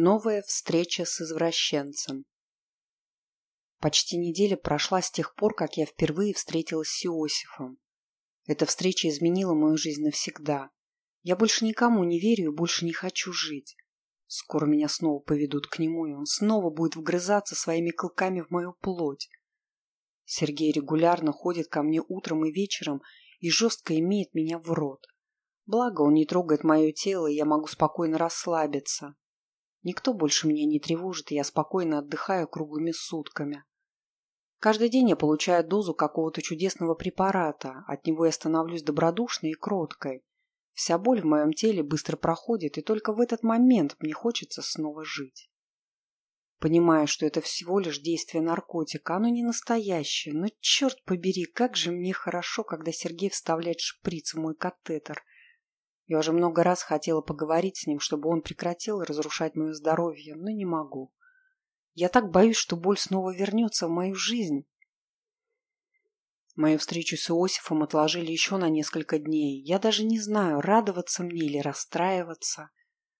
Новая встреча с извращенцем. Почти неделя прошла с тех пор, как я впервые встретилась с Иосифом. Эта встреча изменила мою жизнь навсегда. Я больше никому не верю и больше не хочу жить. Скоро меня снова поведут к нему, и он снова будет вгрызаться своими клыками в мою плоть. Сергей регулярно ходит ко мне утром и вечером и жестко имеет меня в рот. Благо, он не трогает мое тело, и я могу спокойно расслабиться. Никто больше меня не тревожит, и я спокойно отдыхаю круглыми сутками. Каждый день я получаю дозу какого-то чудесного препарата, от него я становлюсь добродушной и кроткой. Вся боль в моем теле быстро проходит, и только в этот момент мне хочется снова жить. Понимаю, что это всего лишь действие наркотика, оно не настоящее, но черт побери, как же мне хорошо, когда Сергей вставляет шприц в мой катетер – я уже много раз хотела поговорить с ним, чтобы он прекратил разрушать мое здоровье, но не могу. Я так боюсь, что боль снова вернется в мою жизнь. Мою встречу с Иосифом отложили еще на несколько дней. Я даже не знаю, радоваться мне или расстраиваться.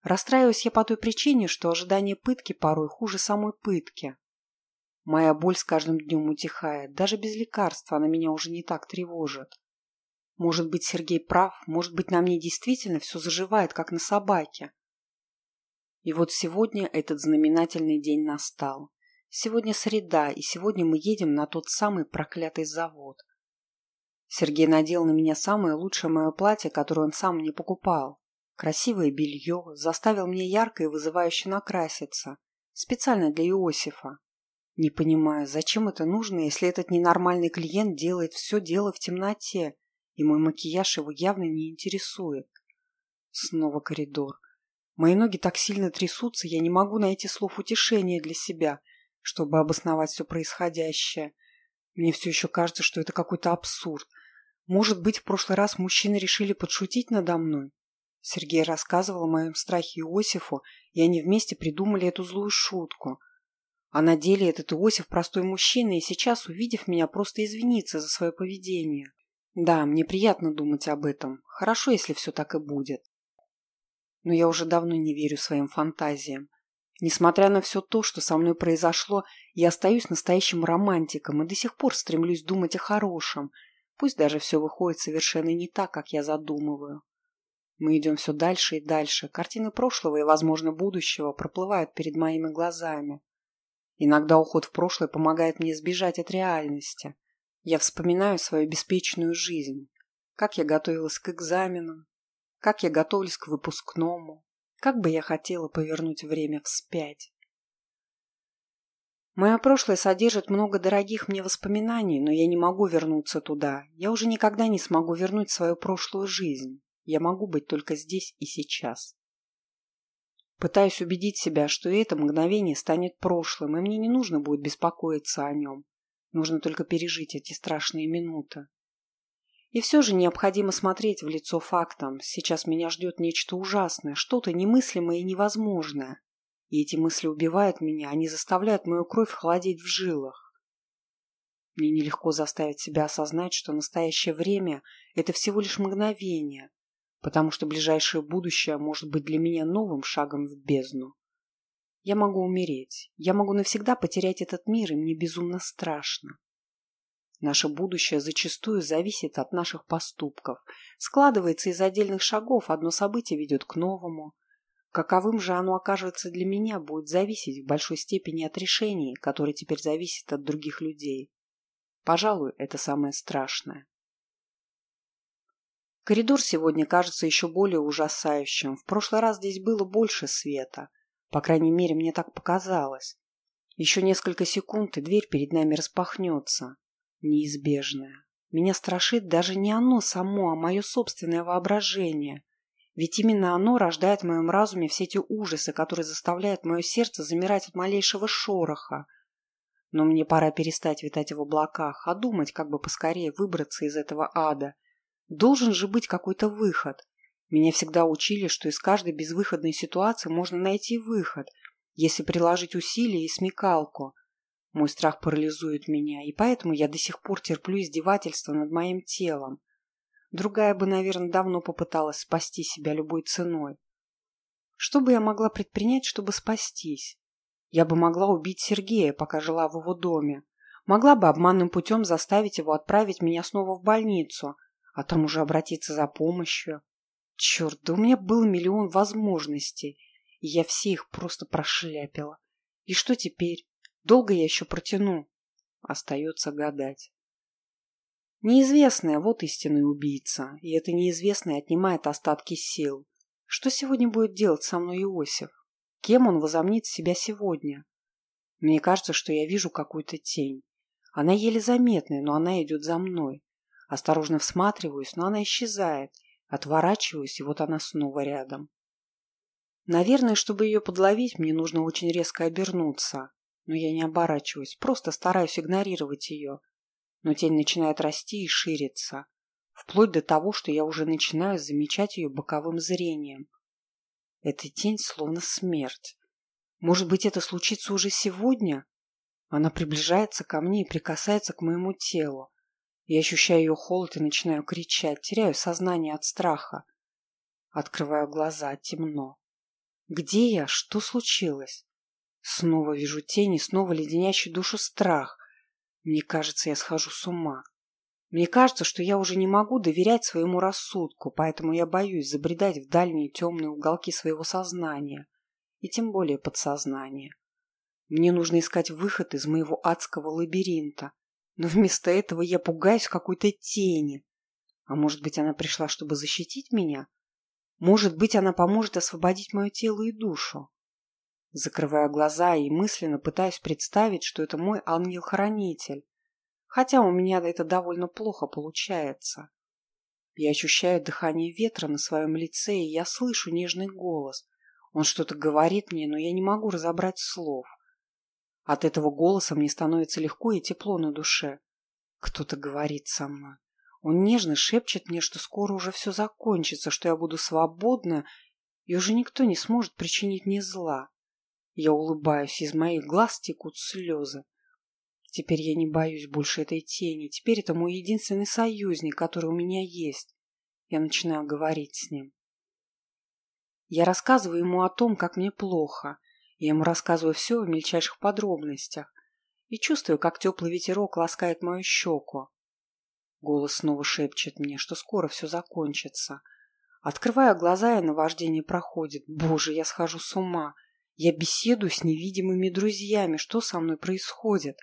Расстраиваюсь я по той причине, что ожидание пытки порой хуже самой пытки. Моя боль с каждым днем утихает. Даже без лекарства она меня уже не так тревожит. Может быть, Сергей прав, может быть, на мне действительно все заживает, как на собаке. И вот сегодня этот знаменательный день настал. Сегодня среда, и сегодня мы едем на тот самый проклятый завод. Сергей надел на меня самое лучшее мое платье, которое он сам мне покупал. Красивое белье, заставил меня ярко и вызывающе накраситься. Специально для Иосифа. Не понимаю, зачем это нужно, если этот ненормальный клиент делает все дело в темноте, и мой макияж его явно не интересует. Снова коридор. Мои ноги так сильно трясутся, я не могу найти слов утешения для себя, чтобы обосновать все происходящее. Мне все еще кажется, что это какой-то абсурд. Может быть, в прошлый раз мужчины решили подшутить надо мной? Сергей рассказывал о моем страхе Иосифу, и они вместе придумали эту злую шутку. А на деле этот Иосиф простой мужчина, и сейчас, увидев меня, просто извинится за свое поведение. Да, мне приятно думать об этом. Хорошо, если все так и будет. Но я уже давно не верю своим фантазиям. Несмотря на все то, что со мной произошло, я остаюсь настоящим романтиком и до сих пор стремлюсь думать о хорошем, пусть даже все выходит совершенно не так, как я задумываю. Мы идем все дальше и дальше. Картины прошлого и, возможно, будущего проплывают перед моими глазами. Иногда уход в прошлое помогает мне сбежать от реальности – я вспоминаю свою беспечную жизнь, как я готовилась к экзаменам, как я готовилась к выпускному, как бы я хотела повернуть время вспять. Мое прошлое содержит много дорогих мне воспоминаний, но я не могу вернуться туда. Я уже никогда не смогу вернуть свою прошлую жизнь. Я могу быть только здесь и сейчас. Пытаюсь убедить себя, что это мгновение станет прошлым, и мне не нужно будет беспокоиться о нем. Нужно только пережить эти страшные минуты. И все же необходимо смотреть в лицо фактам. Сейчас меня ждет нечто ужасное, что-то немыслимое и невозможное. И эти мысли убивают меня, они заставляют мою кровь холодеть в жилах. Мне нелегко заставить себя осознать, что настоящее время – это всего лишь мгновение, потому что ближайшее будущее может быть для меня новым шагом в бездну. Я могу умереть. Я могу навсегда потерять этот мир, и мне безумно страшно. Наше будущее зачастую зависит от наших поступков. Складывается из отдельных шагов, одно событие ведет к новому. Каковым же оно окажется для меня, будет зависеть в большой степени от решений, которые теперь зависят от других людей. Пожалуй, это самое страшное. Коридор сегодня кажется еще более ужасающим. В прошлый раз здесь было больше света. По крайней мере, мне так показалось. Еще несколько секунд, и дверь перед нами распахнется. Неизбежная. Меня страшит даже не оно само, а мое собственное воображение. Ведь именно оно рождает в моем разуме все эти ужасы, которые заставляют мое сердце замирать от малейшего шороха. Но мне пора перестать витать в облаках, а думать, как бы поскорее выбраться из этого ада. Должен же быть какой-то выход. Меня всегда учили, что из каждой безвыходной ситуации можно найти выход, если приложить усилия и смекалку. Мой страх парализует меня, и поэтому я до сих пор терплю издевательство над моим телом. Другая бы, наверное, давно попыталась спасти себя любой ценой. Что бы я могла предпринять, чтобы спастись? Я бы могла убить Сергея, пока жила в его доме. Могла бы обманным путем заставить его отправить меня снова в больницу, а там уже обратиться за помощью. Черт, да у меня был миллион возможностей, и я все их просто прошляпила. И что теперь? Долго я еще протяну? Остается гадать. Неизвестная – вот истинный убийца, и это неизвестное отнимает остатки сил. Что сегодня будет делать со мной Иосиф? Кем он возомнит себя сегодня? Мне кажется, что я вижу какую-то тень. Она еле заметная, но она идет за мной. Осторожно всматриваюсь, но она исчезает. Отворачиваюсь, и вот она снова рядом. Наверное, чтобы ее подловить, мне нужно очень резко обернуться. Но я не оборачиваюсь, просто стараюсь игнорировать ее. Но тень начинает расти и шириться. Вплоть до того, что я уже начинаю замечать ее боковым зрением. Эта тень словно смерть. Может быть, это случится уже сегодня? Она приближается ко мне и прикасается к моему телу. Я ощущаю ее холод и начинаю кричать, теряю сознание от страха. Открываю глаза, темно. Где я? Что случилось? Снова вижу тени, снова леденящий душу страх. Мне кажется, я схожу с ума. Мне кажется, что я уже не могу доверять своему рассудку, поэтому я боюсь забредать в дальние темные уголки своего сознания, и тем более подсознания. Мне нужно искать выход из моего адского лабиринта, но вместо этого я пугаюсь какой-то тени. А может быть, она пришла, чтобы защитить меня? Может быть, она поможет освободить мое тело и душу? Закрываю глаза и мысленно пытаюсь представить, что это мой ангел-хранитель, хотя у меня это довольно плохо получается. Я ощущаю дыхание ветра на своем лице, и я слышу нежный голос. Он что-то говорит мне, но я не могу разобрать слов. От этого голоса мне становится легко и тепло на душе. Кто-то говорит со мной. Он нежно шепчет мне, что скоро уже все закончится, что я буду свободна, и уже никто не сможет причинить мне зла. Я улыбаюсь, из моих глаз текут слезы. Теперь я не боюсь больше этой тени. Теперь это мой единственный союзник, который у меня есть. Я начинаю говорить с ним. Я рассказываю ему о том, как мне плохо. Я ему рассказываю все в мельчайших подробностях. И чувствую, как теплый ветерок ласкает мою щеку. Голос снова шепчет мне, что скоро все закончится. Открываю глаза, и наваждение проходит. Боже, я схожу с ума. Я беседую с невидимыми друзьями. Что со мной происходит?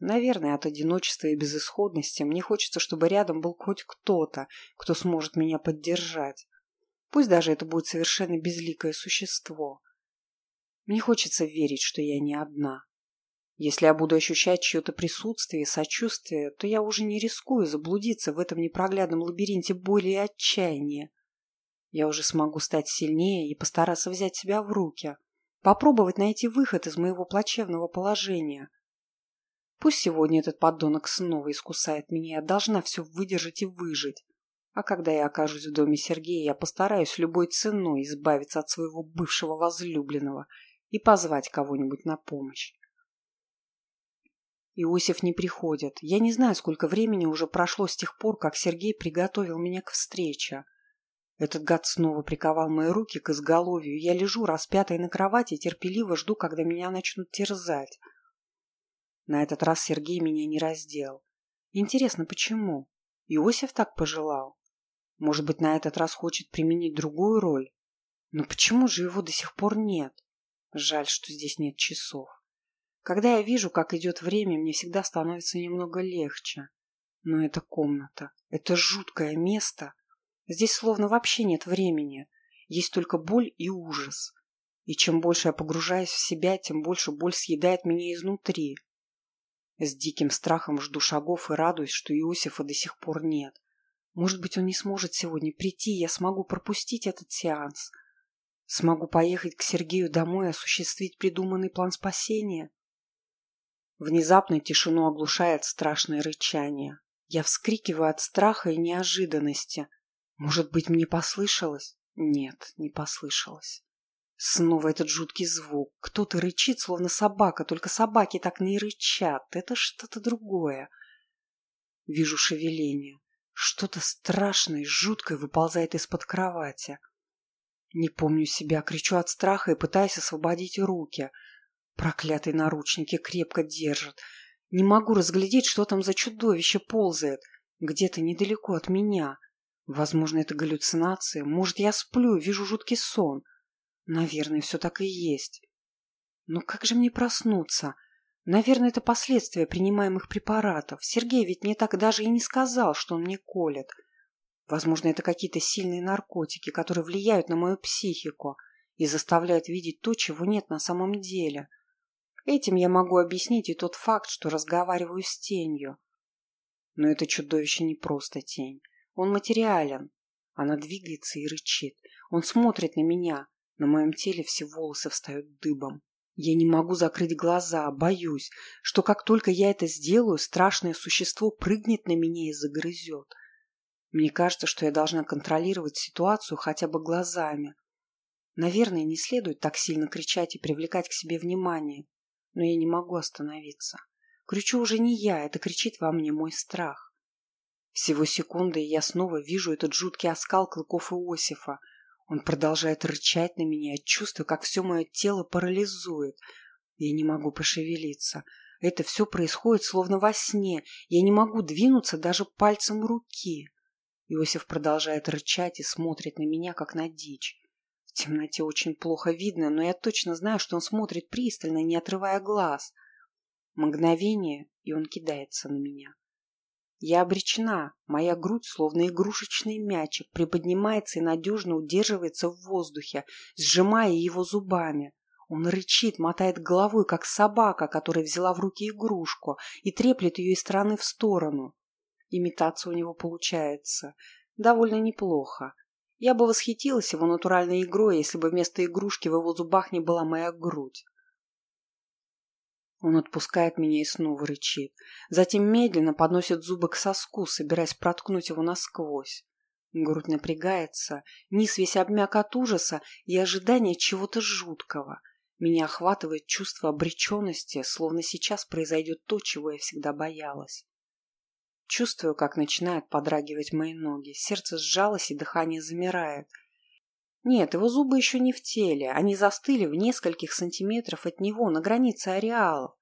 Наверное, от одиночества и безысходности мне хочется, чтобы рядом был хоть кто-то, кто сможет меня поддержать. Пусть даже это будет совершенно безликое существо. Мне хочется верить, что я не одна. Если я буду ощущать чье-то присутствие и сочувствие, то я уже не рискую заблудиться в этом непроглядном лабиринте боли и отчаяния. Я уже смогу стать сильнее и постараться взять себя в руки, попробовать найти выход из моего плачевного положения – Пусть сегодня этот подонок снова искусает меня, я должна все выдержать и выжить. А когда я окажусь в доме Сергея, я постараюсь любой ценой избавиться от своего бывшего возлюбленного и позвать кого-нибудь на помощь. Иосиф не приходит. Я не знаю, сколько времени уже прошло с тех пор, как Сергей приготовил меня к встрече. Этот гад снова приковал мои руки к изголовью. Я лежу распятая на кровати и терпеливо жду, когда меня начнут терзать. На этот раз Сергей меня не раздел. Интересно, почему? Иосиф так пожелал. Может быть, на этот раз хочет применить другую роль? Но почему же его до сих пор нет? Жаль, что здесь нет часов. Когда я вижу, как идет время, мне всегда становится немного легче. Но эта комната, это жуткое место. Здесь словно вообще нет времени. Есть только боль и ужас. И чем больше я погружаюсь в себя, тем больше боль съедает меня изнутри. С диким страхом жду шагов и радуюсь, что Иосифа до сих пор нет. Может быть, он не сможет сегодня прийти, и я смогу пропустить этот сеанс. Смогу поехать к Сергею домой и осуществить придуманный план спасения. Внезапно тишину оглушает страшное рычание. Я вскрикиваю от страха и неожиданности. Может быть, мне послышалось? Нет, не послышалось. Снова этот жуткий звук. Кто-то рычит, словно собака, только собаки так не рычат. Это что-то другое. Вижу шевеление. Что-то страшное, жуткое выползает из-под кровати. Не помню себя, кричу от страха и пытаюсь освободить руки. Проклятые наручники крепко держат. Не могу разглядеть, что там за чудовище ползает. Где-то недалеко от меня. Возможно, это галлюцинация. Может, я сплю, вижу жуткий сон. Наверное, все так и есть. Но как же мне проснуться? Наверное, это последствия принимаемых препаратов. Сергей ведь мне так даже и не сказал, что он мне колет. Возможно, это какие-то сильные наркотики, которые влияют на мою психику и заставляют видеть то, чего нет на самом деле. Этим я могу объяснить и тот факт, что разговариваю с тенью. Но это чудовище не просто тень. Он материален. Она двигается и рычит. Он смотрит на меня. На моем теле все волосы встают дыбом. Я не могу закрыть глаза, боюсь, что как только я это сделаю, страшное существо прыгнет на меня и загрызет. Мне кажется, что я должна контролировать ситуацию хотя бы глазами. Наверное, не следует так сильно кричать и привлекать к себе внимание, но я не могу остановиться. Кричу уже не я, это кричит во мне мой страх. Всего секунды, и я снова вижу этот жуткий оскал клыков Иосифа. Он продолжает рычать на меня, чувствую, как все мое тело парализует. Я не могу пошевелиться. Это все происходит словно во сне. Я не могу двинуться даже пальцем руки. Иосиф продолжает рычать и смотрит на меня, как на дичь. В темноте очень плохо видно, но я точно знаю, что он смотрит пристально, не отрывая глаз. Мгновение, и он кидается на меня. Я обречена. Моя грудь, словно игрушечный мячик, приподнимается и надежно удерживается в воздухе, сжимая его зубами. Он рычит, мотает головой, как собака, которая взяла в руки игрушку, и треплет ее из стороны в сторону. Имитация у него получается. Довольно неплохо. Я бы восхитилась его натуральной игрой, если бы вместо игрушки в его зубах не была моя грудь. Он отпускает меня и снова рычит. Затем медленно подносит зубы к соску, собираясь проткнуть его насквозь. Грудь напрягается, низ весь обмяк от ужаса и ожидания чего-то жуткого. Меня охватывает чувство обреченности, словно сейчас произойдет то, чего я всегда боялась. Чувствую, как начинают подрагивать мои ноги. Сердце сжалось и дыхание замирает. Нет, его зубы еще не в теле. Они застыли в нескольких сантиметров от него, на границе ареалов.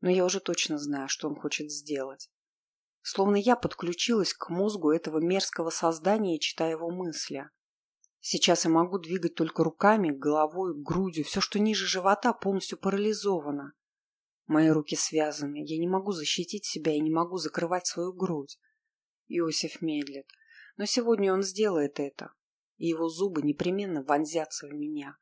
Но я уже точно знаю, что он хочет сделать. Словно я подключилась к мозгу этого мерзкого создания и читаю его мысли. Сейчас я могу двигать только руками, головой, грудью. Все, что ниже живота, полностью парализовано. Мои руки связаны. Я не могу защитить себя и не могу закрывать свою грудь. Иосиф медлит. Но сегодня он сделает это. И его зубы непременно вонзятся в меня.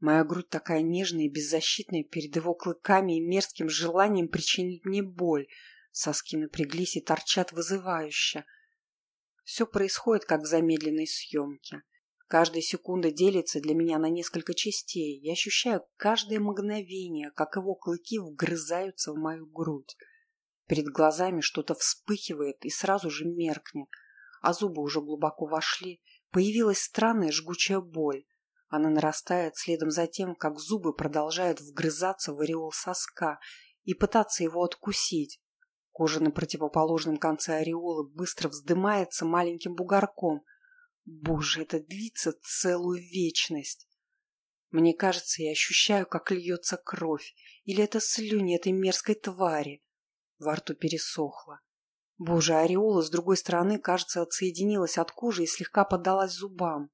Моя грудь такая нежная и беззащитная перед его клыками и мерзким желанием причинить мне боль. Соски напряглись и торчат вызывающе. Все происходит, как в замедленной съемке. Каждая секунда делится для меня на несколько частей. Я ощущаю каждое мгновение, как его клыки вгрызаются в мою грудь. Перед глазами что-то вспыхивает и сразу же меркнет, а зубы уже глубоко вошли. Появилась странная жгучая боль. Она нарастает следом за тем, как зубы продолжают вгрызаться в ореол соска и пытаться его откусить. Кожа на противоположном конце ореола быстро вздымается маленьким бугорком – Боже, это длится целую вечность. Мне кажется, я ощущаю, как льется кровь. Или это слюни этой мерзкой твари. Во рту пересохло. Боже, ореола с другой стороны, кажется, отсоединилась от кожи и слегка поддалась зубам.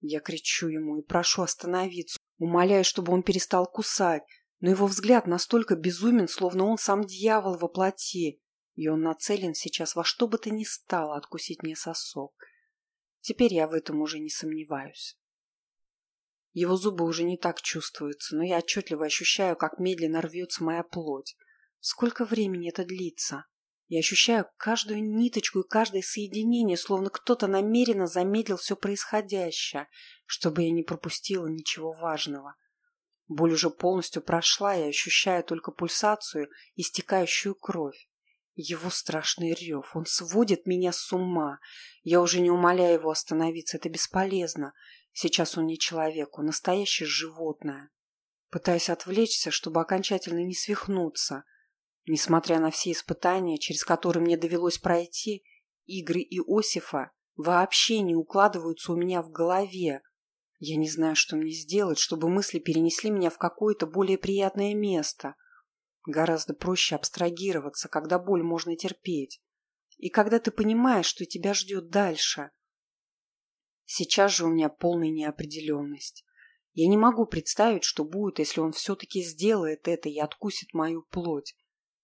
Я кричу ему и прошу остановиться, умоляю, чтобы он перестал кусать, но его взгляд настолько безумен, словно он сам дьявол во плоти, и он нацелен сейчас во что бы то ни стало откусить мне сосок. Теперь я в этом уже не сомневаюсь. Его зубы уже не так чувствуются, но я отчетливо ощущаю, как медленно рвется моя плоть. Сколько времени это длится? Я ощущаю каждую ниточку и каждое соединение, словно кто-то намеренно замедлил все происходящее, чтобы я не пропустила ничего важного. Боль уже полностью прошла, я ощущаю только пульсацию и стекающую кровь. Его страшный рев, он сводит меня с ума. Я уже не умоляю его остановиться, это бесполезно. Сейчас он не человек, он настоящее животное. Пытаюсь отвлечься, чтобы окончательно не свихнуться. Несмотря на все испытания, через которые мне довелось пройти, игры Иосифа вообще не укладываются у меня в голове. Я не знаю, что мне сделать, чтобы мысли перенесли меня в какое-то более приятное место. Гораздо проще абстрагироваться, когда боль можно терпеть. И когда ты понимаешь, что тебя ждет дальше. Сейчас же у меня полная неопределенность. Я не могу представить, что будет, если он все-таки сделает это и откусит мою плоть.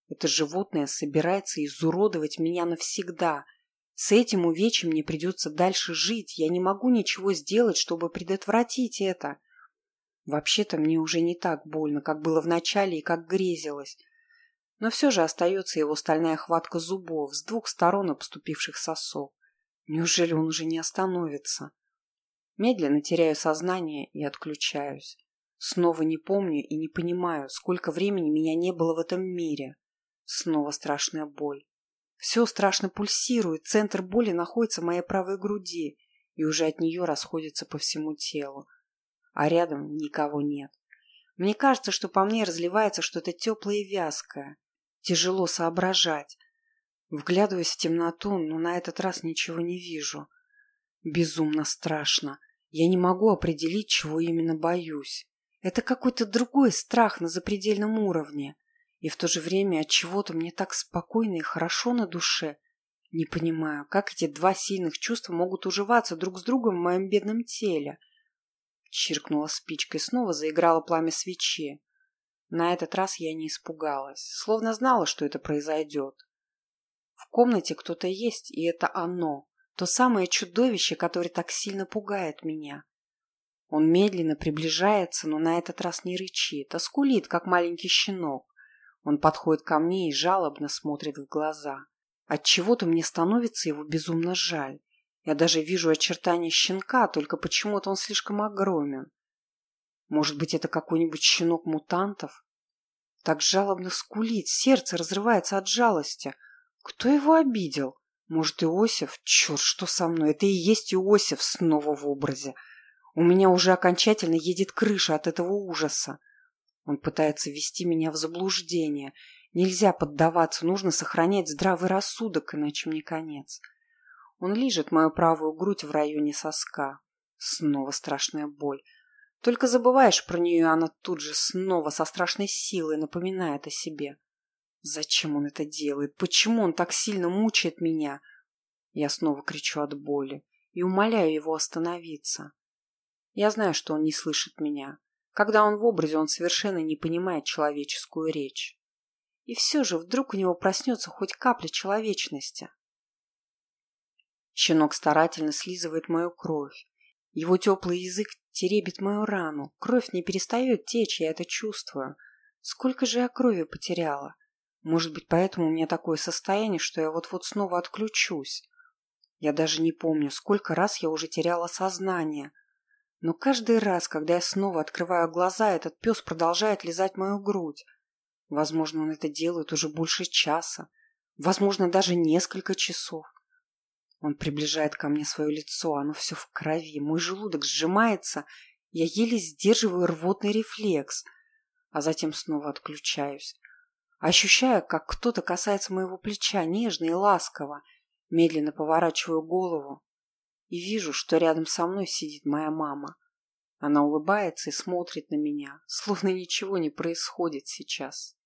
Это животное собирается изуродовать меня навсегда. С этим увечьем мне придется дальше жить. Я не могу ничего сделать, чтобы предотвратить это. Вообще-то мне уже не так больно, как было вначале и как грезилось. Но все же остается его стальная хватка зубов с двух сторон обступивших сосок. Неужели он уже не остановится? Медленно теряю сознание и отключаюсь. Снова не помню и не понимаю, сколько времени меня не было в этом мире. Снова страшная боль. Все страшно пульсирует, центр боли находится в моей правой груди и уже от нее расходится по всему телу. А рядом никого нет. Мне кажется, что по мне разливается что-то теплое и вязкое. Тяжело соображать. Вглядываюсь в темноту, но на этот раз ничего не вижу. Безумно страшно. Я не могу определить, чего именно боюсь. Это какой-то другой страх на запредельном уровне. И в то же время от чего-то мне так спокойно и хорошо на душе. Не понимаю, как эти два сильных чувства могут уживаться друг с другом в моем бедном теле. Чиркнула спичкой, снова заиграла пламя свечи. На этот раз я не испугалась, словно знала, что это произойдет. В комнате кто-то есть, и это оно, то самое чудовище, которое так сильно пугает меня. Он медленно приближается, но на этот раз не рычит, а скулит, как маленький щенок. Он подходит ко мне и жалобно смотрит в глаза. От чего то мне становится его безумно жаль. Я даже вижу очертания щенка, только почему-то он слишком огромен. Может быть, это какой-нибудь щенок мутантов? Так жалобно скулит, сердце разрывается от жалости. Кто его обидел? Может, Иосиф? Черт, что со мной? Это и есть Иосиф снова в образе. У меня уже окончательно едет крыша от этого ужаса. Он пытается ввести меня в заблуждение. Нельзя поддаваться, нужно сохранять здравый рассудок, иначе мне конец. Он лижет мою правую грудь в районе соска. Снова страшная боль. Только забываешь про нее, она тут же снова со страшной силой напоминает о себе. Зачем он это делает? Почему он так сильно мучает меня? Я снова кричу от боли и умоляю его остановиться. Я знаю, что он не слышит меня. Когда он в образе, он совершенно не понимает человеческую речь. И все же вдруг у него проснется хоть капля человечности. Щенок старательно слизывает мою кровь. Его теплый язык теребит мою рану. Кровь не перестает течь, я это чувствую. Сколько же я крови потеряла? Может быть, поэтому у меня такое состояние, что я вот-вот снова отключусь. Я даже не помню, сколько раз я уже теряла сознание. Но каждый раз, когда я снова открываю глаза, этот пес продолжает лизать мою грудь. Возможно, он это делает уже больше часа. Возможно, даже несколько часов. Он приближает ко мне свое лицо, оно все в крови. Мой желудок сжимается, я еле сдерживаю рвотный рефлекс, а затем снова отключаюсь. Ощущаю, как кто-то касается моего плеча нежно и ласково, медленно поворачиваю голову и вижу, что рядом со мной сидит моя мама. Она улыбается и смотрит на меня, словно ничего не происходит сейчас.